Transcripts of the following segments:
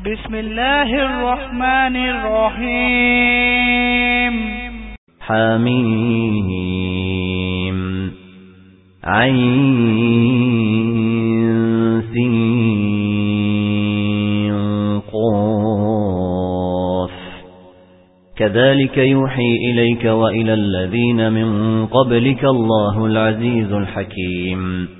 بسم الله الرحمن الرحيم حميم. عين سين قاف. كذلك يوحي إليك وإلى الذين من قبلك الله العزيز الحكيم.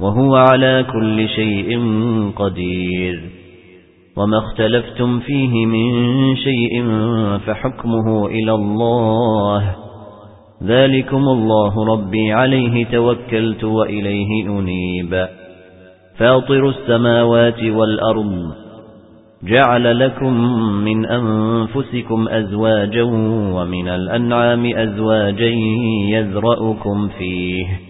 وهو على كل شيء قدير. وما اختلفتم فيه من شيء فحكمه إلى الله. ذلكم الله ربي عليه توكلت وإليه أنيب. فاطر السماوات والأرض جعل لكم من أنفسكم أزواجا ومن الأنعام أزواجا يذرأكم فيه.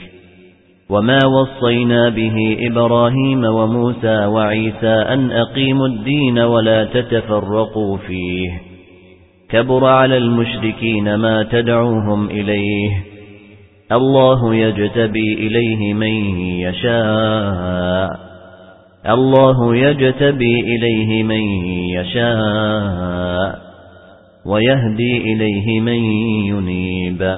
وما وصينا به إبراهيم وموسى وعيسى أن أقيموا الدين ولا تتفرقوا فيه كبر على المشركين ما تدعوهم إليه الله يجتبي إليه من يشاء الله يجتبي إليه من يشاء ويهدي إليه من ينيب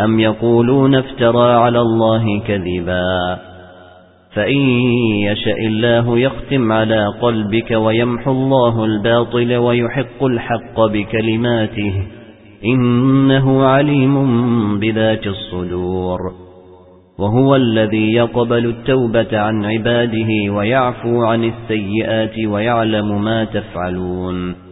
أَمْ يَقُولُونَ افْتَرَى عَلَى اللَّهِ كَذِبًا فَإِن يَشَأِ اللَّهُ يَخْتِمْ عَلَى قَلْبِكَ وَيَمْحُو اللَّهُ الْبَاطِلَ وَيُحِقُّ الْحَقَّ بِكَلِمَاتِهِ إِنَّهُ عَلِيمٌ بِذَاتِ الصُّدُورِ وَهُوَ الَّذِي يَقْبَلُ التَّوْبَةَ عَنْ عِبَادِهِ وَيَعْفُو عَنِ السَّيِّئَاتِ وَيَعْلَمُ مَا تَفْعَلُونَ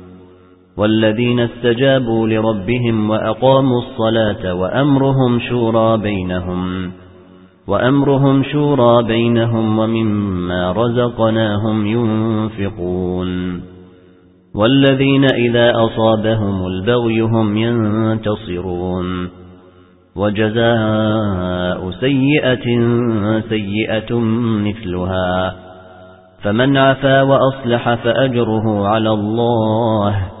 والذين استجابوا لربهم وأقاموا الصلاة وأمرهم شورى بينهم وأمرهم شورى بينهم ومما رزقناهم ينفقون. والذين إذا أصابهم البغي هم ينتصرون. وجزاء سيئة سيئة مثلها فمن عفا وأصلح فأجره على الله.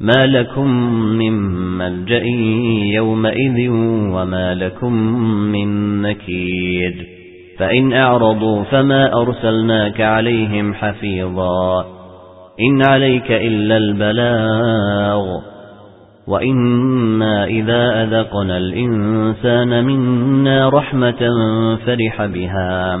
ما لكم من ملجأ يومئذ وما لكم من نكير فإن أعرضوا فما أرسلناك عليهم حفيظا إن عليك إلا البلاغ وإنا إذا أذقنا الإنسان منا رحمة فرح بها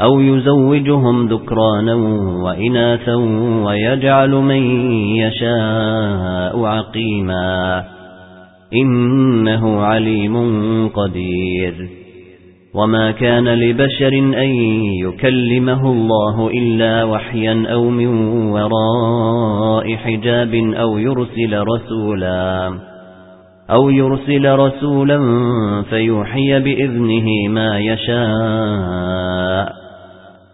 أَوْ يُزَوِّجُهُمْ ذُكْرَانًا وَإِنَاثًا وَيَجْعَلُ مَن يَشَاءُ عَقِيمًا إِنَّهُ عَلِيمٌ قَدِيرٌ وَمَا كَانَ لِبَشَرٍ أَن يُكَلِّمَهُ اللَّهُ إِلَّا وَحْيًا أَوْ مِن وَرَاءِ حِجَابٍ أَوْ يُرْسِلَ رَسُولًا أَوْ يُرْسِلَ رَسُولًا فَيُوحِيَ بِإِذْنِهِ مَا يَشَاءُ